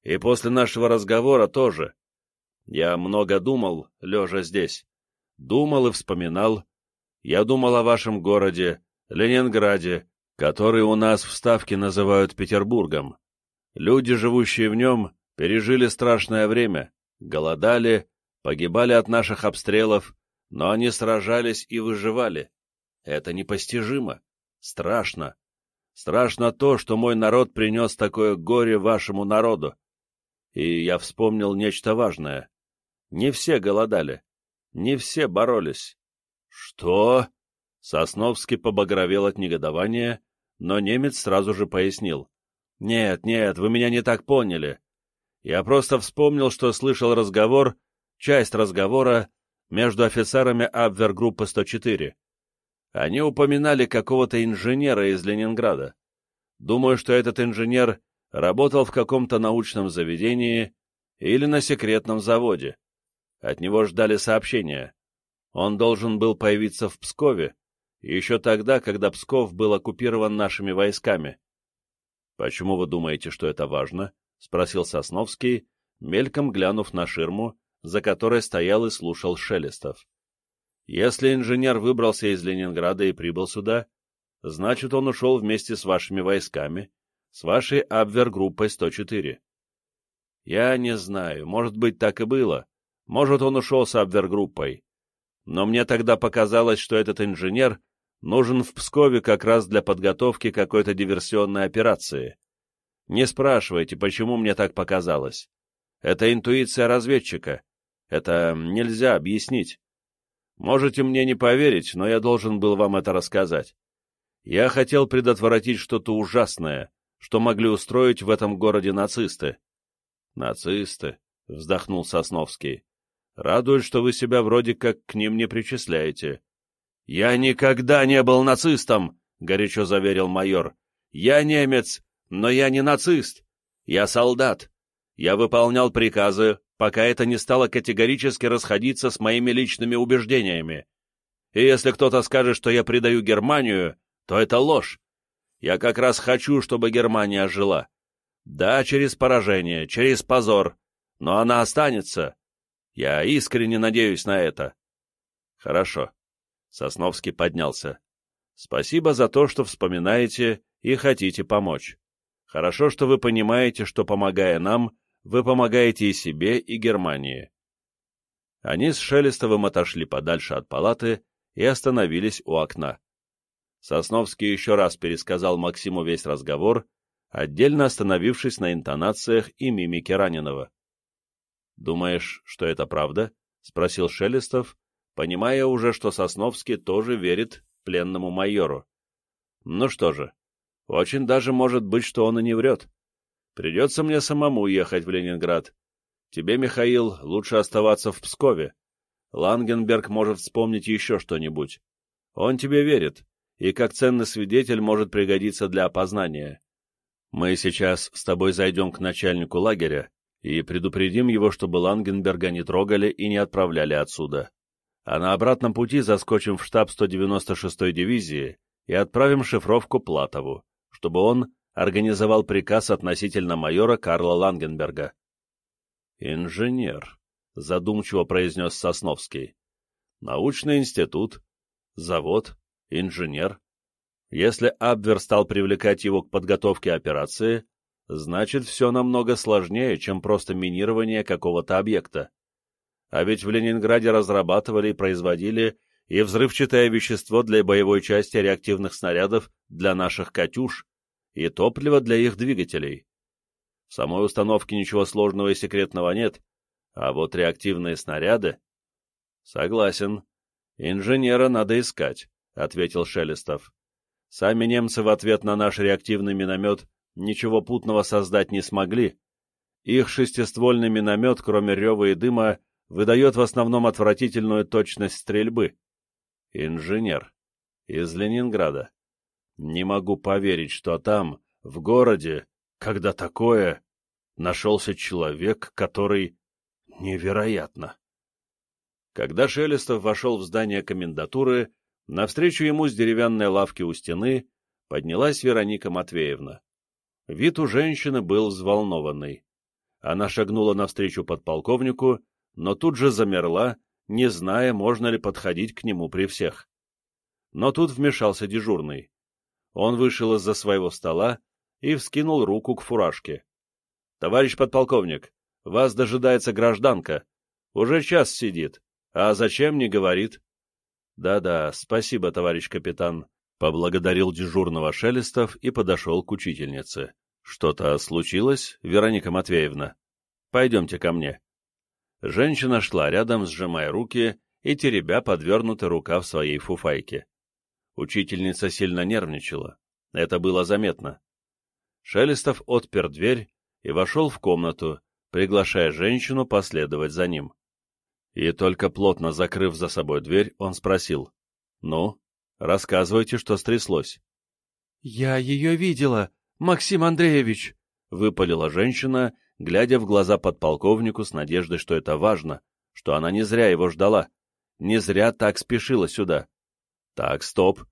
И после нашего разговора тоже. Я много думал, лежа здесь. Думал и вспоминал. Я думал о вашем городе, Ленинграде, который у нас в Ставке называют Петербургом. Люди, живущие в нем, пережили страшное время, голодали, погибали от наших обстрелов, но они сражались и выживали. Это непостижимо, страшно. Страшно то, что мой народ принес такое горе вашему народу и я вспомнил нечто важное. Не все голодали, не все боролись. «Что?» Сосновский побагровел от негодования, но немец сразу же пояснил. «Нет, нет, вы меня не так поняли. Я просто вспомнил, что слышал разговор, часть разговора, между офицерами Абвергруппы 104. Они упоминали какого-то инженера из Ленинграда. Думаю, что этот инженер работал в каком-то научном заведении или на секретном заводе. От него ждали сообщения. Он должен был появиться в Пскове, еще тогда, когда Псков был оккупирован нашими войсками. «Почему вы думаете, что это важно?» — спросил Сосновский, мельком глянув на ширму, за которой стоял и слушал Шелестов. «Если инженер выбрался из Ленинграда и прибыл сюда, значит, он ушел вместе с вашими войсками, с вашей Абвергруппой 104. Я не знаю, может быть, так и было. Может, он ушел с Абвергруппой. Но мне тогда показалось, что этот инженер нужен в Пскове как раз для подготовки какой-то диверсионной операции. Не спрашивайте, почему мне так показалось. Это интуиция разведчика. Это нельзя объяснить. Можете мне не поверить, но я должен был вам это рассказать. Я хотел предотвратить что-то ужасное, что могли устроить в этом городе нацисты. Нацисты, вздохнул Сосновский. Радует, что вы себя вроде как к ним не причисляете. Я никогда не был нацистом, горячо заверил майор. Я немец, но я не нацист. Я солдат. Я выполнял приказы, пока это не стало категорически расходиться с моими личными убеждениями. И если кто-то скажет, что я предаю Германию, то это ложь. Я как раз хочу, чтобы Германия жила. Да, через поражение, через позор, но она останется. Я искренне надеюсь на это. Хорошо. Сосновский поднялся. Спасибо за то, что вспоминаете и хотите помочь. Хорошо, что вы понимаете, что, помогая нам, вы помогаете и себе, и Германии. Они с Шелестовым отошли подальше от палаты и остановились у окна. Сосновский еще раз пересказал Максиму весь разговор, отдельно остановившись на интонациях и мимике раненого. «Думаешь, что это правда?» — спросил Шелестов, понимая уже, что Сосновский тоже верит пленному майору. Ну что же, очень даже может быть, что он и не врет. Придется мне самому ехать в Ленинград. Тебе, Михаил, лучше оставаться в Пскове. Лангенберг может вспомнить еще что-нибудь. Он тебе верит, и как ценный свидетель может пригодиться для опознания. Мы сейчас с тобой зайдем к начальнику лагеря и предупредим его, чтобы Лангенберга не трогали и не отправляли отсюда. А на обратном пути заскочим в штаб 196-й дивизии и отправим шифровку Платову, чтобы он организовал приказ относительно майора Карла Лангенберга. «Инженер», — задумчиво произнес Сосновский. «Научный институт, завод, инженер. Если Абвер стал привлекать его к подготовке операции, значит, все намного сложнее, чем просто минирование какого-то объекта. А ведь в Ленинграде разрабатывали и производили и взрывчатое вещество для боевой части реактивных снарядов для наших «Катюш», и топливо для их двигателей. В самой установке ничего сложного и секретного нет, а вот реактивные снаряды... Согласен. Инженера надо искать, — ответил Шелестов. Сами немцы в ответ на наш реактивный миномет ничего путного создать не смогли. Их шестиствольный миномет, кроме рева и дыма, выдает в основном отвратительную точность стрельбы. Инженер. Из Ленинграда. Не могу поверить, что там, в городе, когда такое, нашелся человек, который... Невероятно. Когда Шелестов вошел в здание комендатуры, навстречу ему с деревянной лавки у стены поднялась Вероника Матвеевна. Вид у женщины был взволнованный. Она шагнула навстречу подполковнику, но тут же замерла, не зная, можно ли подходить к нему при всех. Но тут вмешался дежурный. Он вышел из-за своего стола и вскинул руку к фуражке. — Товарищ подполковник, вас дожидается гражданка. Уже час сидит. А зачем, не говорит. Да — Да-да, спасибо, товарищ капитан, — поблагодарил дежурного Шелестов и подошел к учительнице. — Что-то случилось, Вероника Матвеевна? Пойдемте ко мне. Женщина шла рядом, сжимая руки и теребя подвернутый рукав своей фуфайки. Учительница сильно нервничала. Это было заметно. Шелестов отпер дверь и вошел в комнату, приглашая женщину последовать за ним. И только плотно закрыв за собой дверь, он спросил. «Ну, рассказывайте, что стряслось». «Я ее видела, Максим Андреевич», — выпалила женщина, глядя в глаза подполковнику с надеждой, что это важно, что она не зря его ждала, не зря так спешила сюда. «Так, стоп».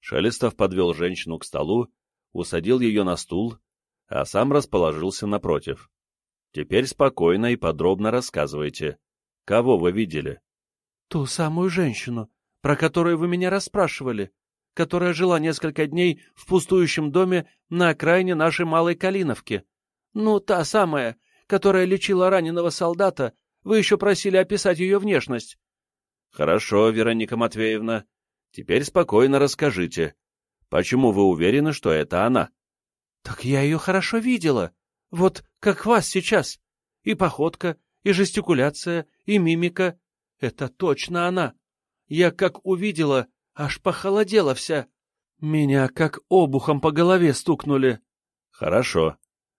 Шелестов подвел женщину к столу, усадил ее на стул, а сам расположился напротив. «Теперь спокойно и подробно рассказывайте. Кого вы видели?» «Ту самую женщину, про которую вы меня расспрашивали, которая жила несколько дней в пустующем доме на окраине нашей Малой Калиновки. Ну, та самая, которая лечила раненого солдата, вы еще просили описать ее внешность». «Хорошо, Вероника Матвеевна», Теперь спокойно расскажите, почему вы уверены, что это она? — Так я ее хорошо видела. Вот как вас сейчас. И походка, и жестикуляция, и мимика. Это точно она. Я как увидела, аж похолодела вся. Меня как обухом по голове стукнули. — Хорошо.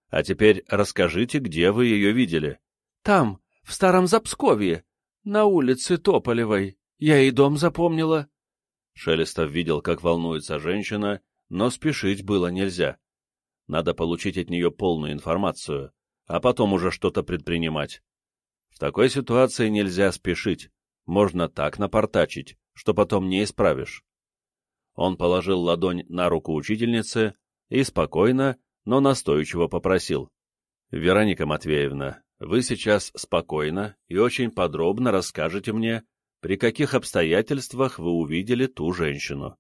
А теперь расскажите, где вы ее видели. — Там, в Старом Запсковье, на улице Тополевой. Я и дом запомнила. Шелестов видел, как волнуется женщина, но спешить было нельзя. Надо получить от нее полную информацию, а потом уже что-то предпринимать. Такой ситуации нельзя спешить, можно так напортачить, что потом не исправишь. Он положил ладонь на руку учительницы и спокойно, но настойчиво попросил. «Вероника Матвеевна, вы сейчас спокойно и очень подробно расскажете мне, при каких обстоятельствах вы увидели ту женщину,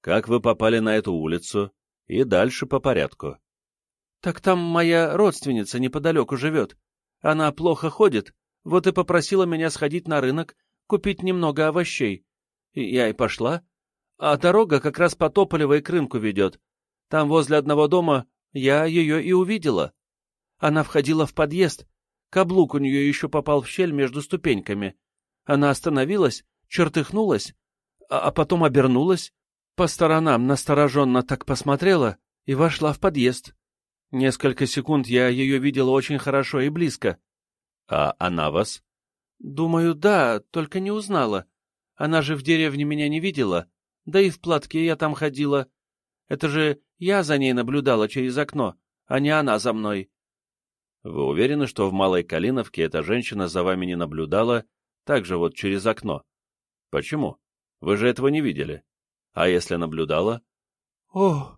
как вы попали на эту улицу и дальше по порядку. — Так там моя родственница неподалеку живет. Она плохо ходит, вот и попросила меня сходить на рынок, купить немного овощей. И я и пошла. А дорога как раз по Тополевой к рынку ведет. Там возле одного дома я ее и увидела. Она входила в подъезд, каблук у нее еще попал в щель между ступеньками. Она остановилась, чертыхнулась, а, а потом обернулась, по сторонам настороженно так посмотрела и вошла в подъезд. Несколько секунд я ее видела очень хорошо и близко. А она вас? Думаю, да, только не узнала. Она же в деревне меня не видела, да и в платке я там ходила. Это же я за ней наблюдала через окно, а не она за мной. Вы уверены, что в Малой Калиновке эта женщина за вами не наблюдала, так же вот через окно? Почему? Вы же этого не видели. А если наблюдала? О!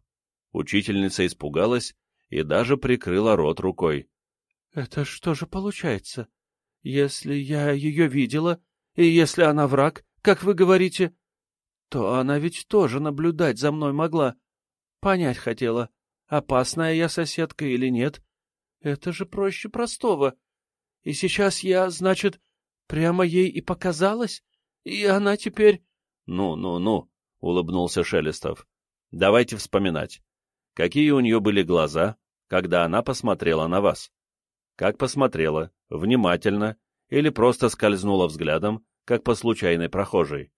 Учительница испугалась и даже прикрыла рот рукой. Это что же получается? Если я ее видела, и если она враг, как вы говорите, то она ведь тоже наблюдать за мной могла. Понять хотела, опасная я соседка или нет. Это же проще простого. И сейчас я, значит, прямо ей и показалась, и она теперь... «Ну, ну, ну», — улыбнулся Шелестов. «Давайте вспоминать. Какие у нее были глаза, когда она посмотрела на вас? Как посмотрела? Внимательно? Или просто скользнула взглядом, как по случайной прохожей?»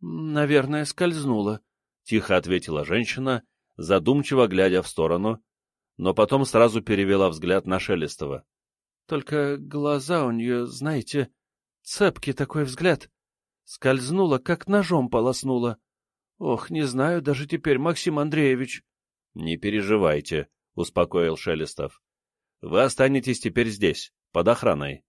«Наверное, скользнула», — тихо ответила женщина, задумчиво глядя в сторону, но потом сразу перевела взгляд на Шелестова. Только глаза у нее, знаете, цепкий такой взгляд. Скользнула, как ножом полоснула. Ох, не знаю даже теперь, Максим Андреевич. — Не переживайте, — успокоил Шелестов. — Вы останетесь теперь здесь, под охраной.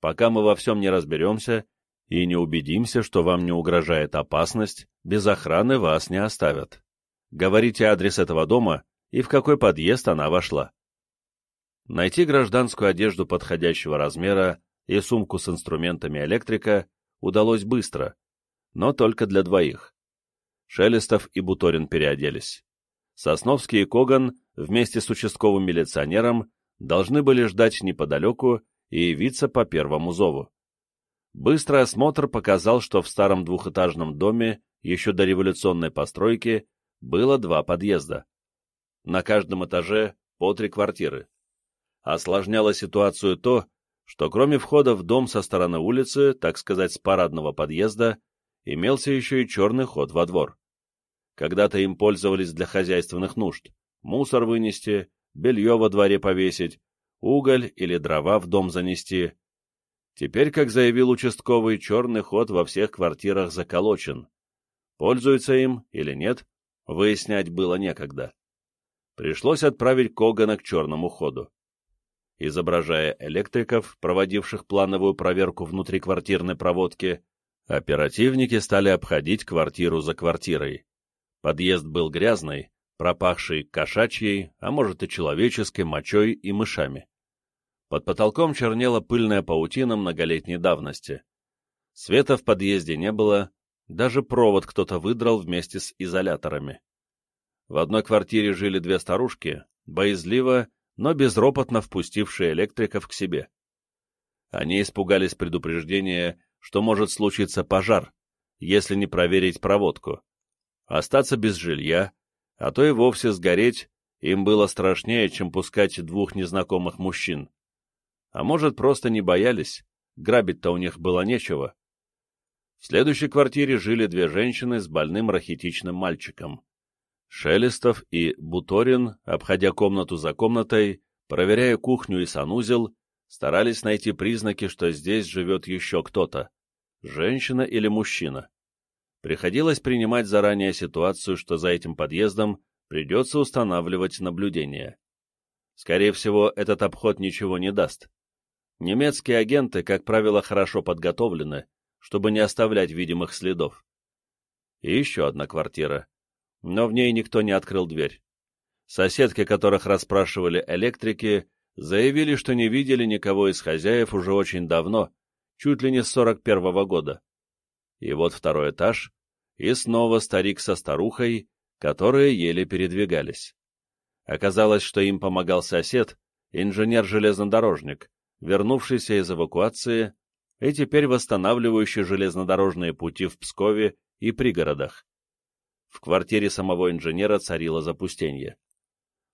Пока мы во всем не разберемся и не убедимся, что вам не угрожает опасность, без охраны вас не оставят. Говорите адрес этого дома и в какой подъезд она вошла. Найти гражданскую одежду подходящего размера и сумку с инструментами электрика удалось быстро, но только для двоих. Шелестов и Буторин переоделись. Сосновский и Коган вместе с участковым милиционером должны были ждать неподалеку и явиться по первому зову. Быстрый осмотр показал, что в старом двухэтажном доме еще до революционной постройки было два подъезда. На каждом этаже по три квартиры. Осложняло ситуацию то, что кроме входа в дом со стороны улицы, так сказать, с парадного подъезда, имелся еще и черный ход во двор. Когда-то им пользовались для хозяйственных нужд, мусор вынести, белье во дворе повесить, уголь или дрова в дом занести. Теперь, как заявил участковый, черный ход во всех квартирах заколочен. Пользуются им или нет, выяснять было некогда пришлось отправить Когана к черному ходу. Изображая электриков, проводивших плановую проверку внутриквартирной проводки, оперативники стали обходить квартиру за квартирой. Подъезд был грязный, пропахший кошачьей, а может и человеческой мочой и мышами. Под потолком чернела пыльная паутина многолетней давности. Света в подъезде не было, даже провод кто-то выдрал вместе с изоляторами. В одной квартире жили две старушки, боязливо, но безропотно впустившие электриков к себе. Они испугались предупреждения, что может случиться пожар, если не проверить проводку. Остаться без жилья, а то и вовсе сгореть, им было страшнее, чем пускать двух незнакомых мужчин. А может, просто не боялись, грабить-то у них было нечего. В следующей квартире жили две женщины с больным рахитичным мальчиком. Шелестов и Буторин, обходя комнату за комнатой, проверяя кухню и санузел, старались найти признаки, что здесь живет еще кто-то, женщина или мужчина. Приходилось принимать заранее ситуацию, что за этим подъездом придется устанавливать наблюдение. Скорее всего, этот обход ничего не даст. Немецкие агенты, как правило, хорошо подготовлены, чтобы не оставлять видимых следов. И еще одна квартира но в ней никто не открыл дверь. Соседки, которых расспрашивали электрики, заявили, что не видели никого из хозяев уже очень давно, чуть ли не с 41-го года. И вот второй этаж, и снова старик со старухой, которые еле передвигались. Оказалось, что им помогал сосед, инженер-железнодорожник, вернувшийся из эвакуации и теперь восстанавливающий железнодорожные пути в Пскове и пригородах. В квартире самого инженера царило запустение.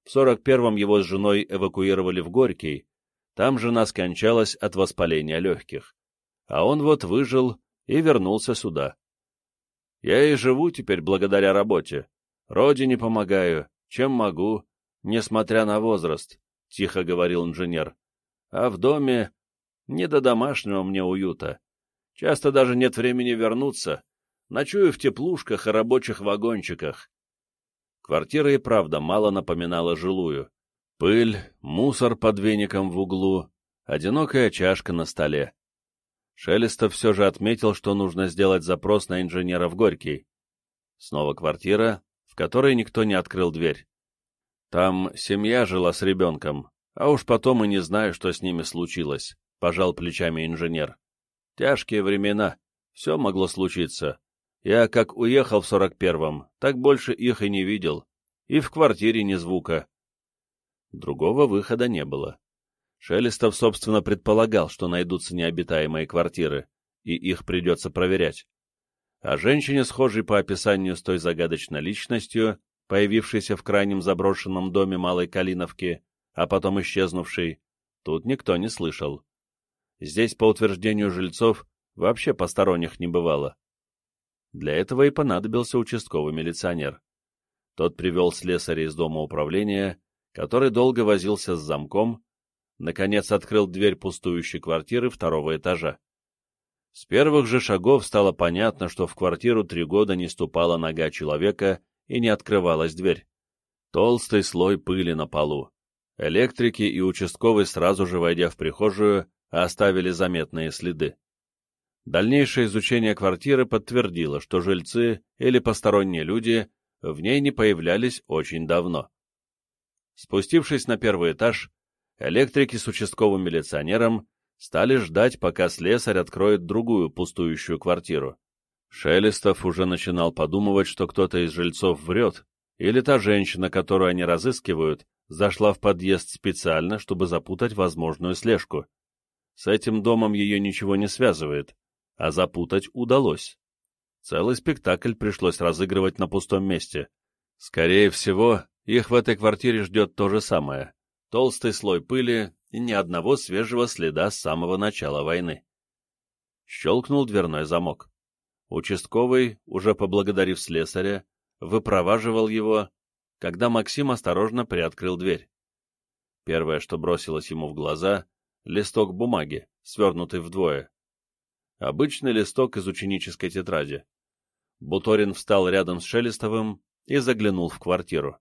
В 41-м его с женой эвакуировали в Горький, там жена скончалась от воспаления легких. А он вот выжил и вернулся сюда. Я и живу теперь благодаря работе. Родине помогаю, чем могу, несмотря на возраст, — тихо говорил инженер. А в доме не до домашнего мне уюта. Часто даже нет времени вернуться. Ночую в теплушках и рабочих вагончиках. Квартира и правда мало напоминала жилую. Пыль, мусор под веником в углу, одинокая чашка на столе. Шелестов все же отметил, что нужно сделать запрос на инженера в Горький. Снова квартира, в которой никто не открыл дверь. Там семья жила с ребенком, а уж потом и не знаю, что с ними случилось, — пожал плечами инженер. Тяжкие времена, все могло случиться. Я как уехал в сорок первом, так больше их и не видел, и в квартире ни звука. Другого выхода не было. Шелестов, собственно, предполагал, что найдутся необитаемые квартиры, и их придется проверять. А женщине, схожей по описанию с той загадочной личностью, появившейся в крайнем заброшенном доме Малой Калиновки, а потом исчезнувшей, тут никто не слышал. Здесь, по утверждению жильцов, вообще посторонних не бывало. Для этого и понадобился участковый милиционер. Тот привел слесаря из дома управления, который долго возился с замком, наконец открыл дверь пустующей квартиры второго этажа. С первых же шагов стало понятно, что в квартиру три года не ступала нога человека и не открывалась дверь. Толстый слой пыли на полу. Электрики и участковый, сразу же войдя в прихожую, оставили заметные следы. Дальнейшее изучение квартиры подтвердило, что жильцы или посторонние люди в ней не появлялись очень давно. Спустившись на первый этаж, электрики с участковым милиционером стали ждать, пока слесарь откроет другую пустующую квартиру. Шелестов уже начинал подумывать, что кто-то из жильцов врет, или та женщина, которую они разыскивают, зашла в подъезд специально, чтобы запутать возможную слежку. С этим домом ее ничего не связывает, а запутать удалось. Целый спектакль пришлось разыгрывать на пустом месте. Скорее всего, их в этой квартире ждет то же самое толстый слой пыли и ни одного свежего следа с самого начала войны. Щелкнул дверной замок. Участковый, уже поблагодарив слесаря, выпроваживал его, когда Максим осторожно приоткрыл дверь. Первое, что бросилось ему в глаза — листок бумаги, свернутый вдвое. Обычный листок из ученической тетради. Буторин встал рядом с Шелестовым и заглянул в квартиру.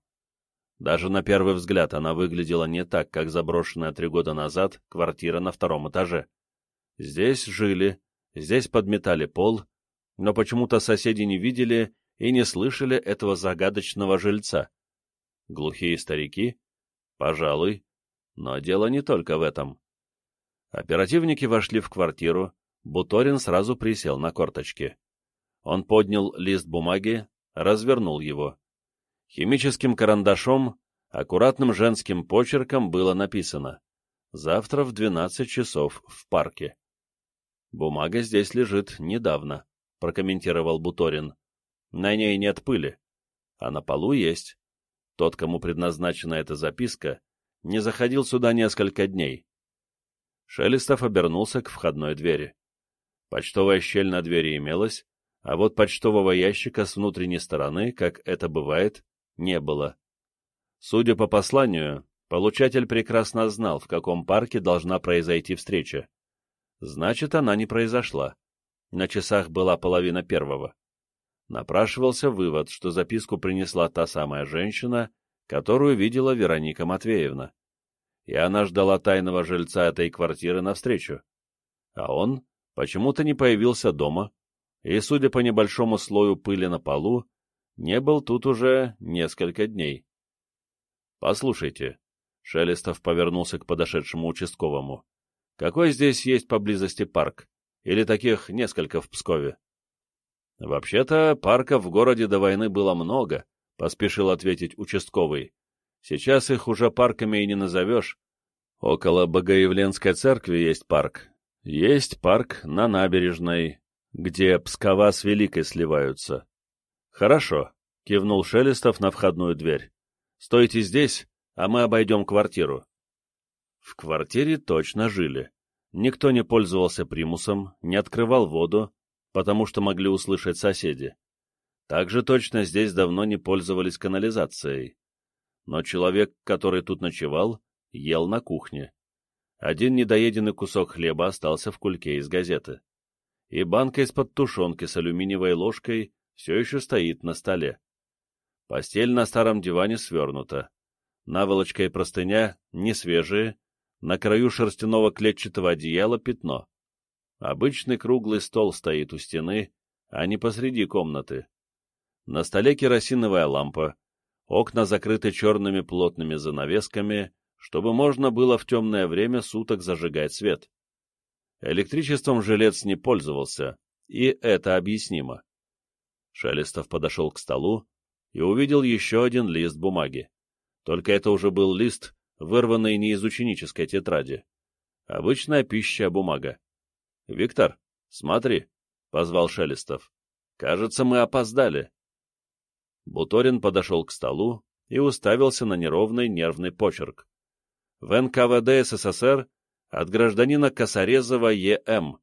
Даже на первый взгляд она выглядела не так, как заброшенная три года назад квартира на втором этаже. Здесь жили, здесь подметали пол, но почему-то соседи не видели и не слышали этого загадочного жильца. Глухие старики? Пожалуй. Но дело не только в этом. Оперативники вошли в квартиру, Буторин сразу присел на корточки. Он поднял лист бумаги, развернул его. Химическим карандашом, аккуратным женским почерком было написано «Завтра в 12 часов в парке». «Бумага здесь лежит недавно», — прокомментировал Буторин. «На ней нет пыли, а на полу есть. Тот, кому предназначена эта записка, не заходил сюда несколько дней». Шелестов обернулся к входной двери. Почтовая щель на двери имелась, а вот почтового ящика с внутренней стороны, как это бывает, не было. Судя по посланию, получатель прекрасно знал, в каком парке должна произойти встреча. Значит, она не произошла. На часах была половина первого. Напрашивался вывод, что записку принесла та самая женщина, которую видела Вероника Матвеевна. И она ждала тайного жильца этой квартиры навстречу. А он почему-то не появился дома, и, судя по небольшому слою пыли на полу, не был тут уже несколько дней. «Послушайте», — Шелестов повернулся к подошедшему участковому, «какой здесь есть поблизости парк? Или таких несколько в Пскове?» «Вообще-то парков в городе до войны было много», — поспешил ответить участковый. «Сейчас их уже парками и не назовешь. Около Богоявленской церкви есть парк. Есть парк на набережной, где Пскова с Великой сливаются. «Хорошо», — кивнул Шелестов на входную дверь. «Стойте здесь, а мы обойдем квартиру». В квартире точно жили. Никто не пользовался примусом, не открывал воду, потому что могли услышать соседи. Также точно здесь давно не пользовались канализацией. Но человек, который тут ночевал, ел на кухне. Один недоеденный кусок хлеба остался в кульке из газеты. И банка из-под тушенки с алюминиевой ложкой все еще стоит на столе. Постель на старом диване свернута. Наволочка и простыня не свежие, на краю шерстяного клетчатого одеяла пятно. Обычный круглый стол стоит у стены, а не посреди комнаты. На столе керосиновая лампа, окна закрыты черными плотными занавесками, чтобы можно было в темное время суток зажигать свет. Электричеством жилец не пользовался, и это объяснимо. Шелестов подошел к столу и увидел еще один лист бумаги. Только это уже был лист, вырванный не из ученической тетради. Обычная пища бумага. — Виктор, смотри, — позвал Шелестов. — Кажется, мы опоздали. Буторин подошел к столу и уставился на неровный нервный почерк. В НКВД СССР от гражданина Косорезова Е.М.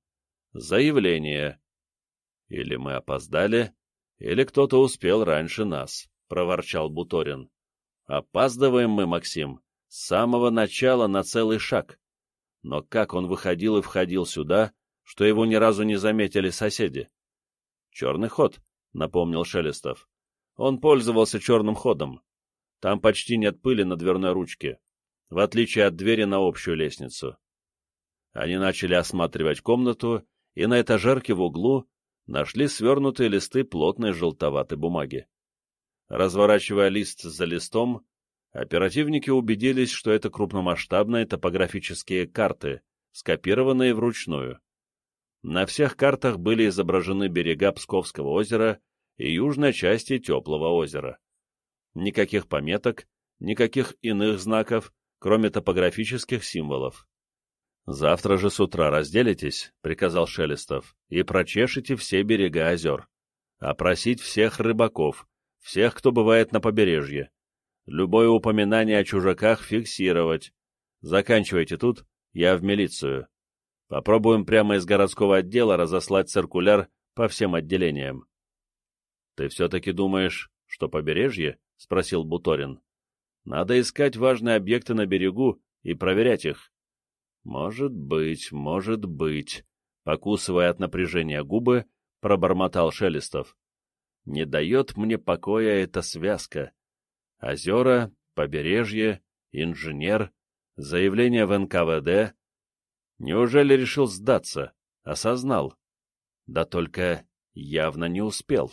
Заявление. Или мы опоздали, или кто-то успел раньше нас, — проворчал Буторин. Опаздываем мы, Максим, с самого начала на целый шаг. Но как он выходил и входил сюда, что его ни разу не заметили соседи? Черный ход, — напомнил Шелестов. Он пользовался черным ходом. Там почти нет пыли на дверной ручке, в отличие от двери на общую лестницу. Они начали осматривать комнату, и на этажерке в углу нашли свернутые листы плотной желтоватой бумаги. Разворачивая лист за листом, оперативники убедились, что это крупномасштабные топографические карты, скопированные вручную. На всех картах были изображены берега Псковского озера и южной части Теплого озера. Никаких пометок, никаких иных знаков, кроме топографических символов. «Завтра же с утра разделитесь», — приказал Шелестов, — «и прочешите все берега озер. Опросить всех рыбаков, всех, кто бывает на побережье. Любое упоминание о чужаках фиксировать. Заканчивайте тут, я в милицию. Попробуем прямо из городского отдела разослать циркуляр по всем отделениям. — Ты все-таки думаешь, что побережье? — спросил Буторин. — Надо искать важные объекты на берегу и проверять их. — Может быть, может быть, — покусывая от напряжения губы, пробормотал Шелестов. — Не дает мне покоя эта связка. Озера, побережье, инженер, заявление в НКВД. Неужели решил сдаться? Осознал. Да только явно не успел.